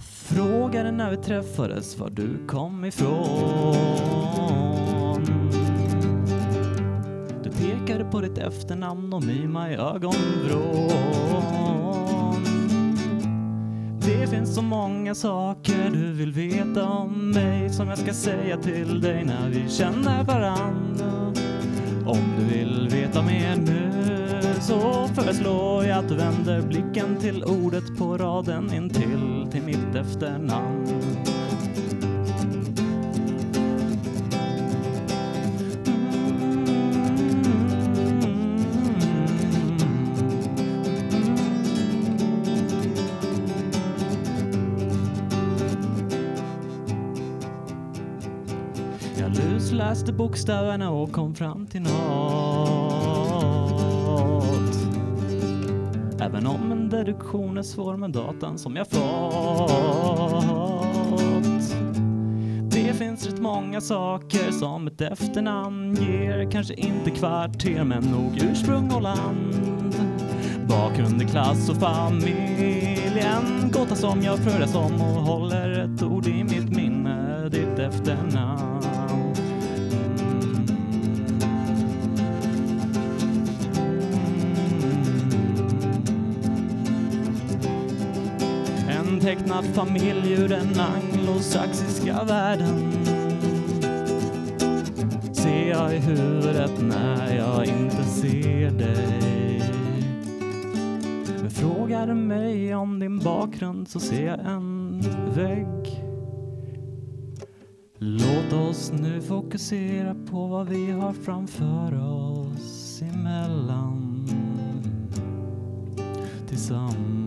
frågade när vi träffades var du kom ifrån. Du pekade på ditt efternamn och mima i ögonvrån. Det finns så många saker du vill veta om mig som jag ska säga till dig när vi känner varandra. Om du vill veta mer nu så föreslår jag att du vänder blicken till ordet på raden intill mitt efternamn. Jag lusläste bokstäverna och kom fram till nåt. Även om en deduktion är svår med datan som jag fått. Det finns rätt många saker som ett efternamn ger. Kanske inte kvarter, men nog ursprung och land. Bakgrund i klass och familjen. Gåta som jag fröjas om och håller ett ord i mitt minne. Ditt efternamn. En tecknad familj ur den anglosaxiska världen ser jag i huvudet när jag inte ser dig. Men frågar du mig om din bakgrund så ser jag en vägg. Låt oss nu fokusera på vad vi har framför oss emellan tillsammans.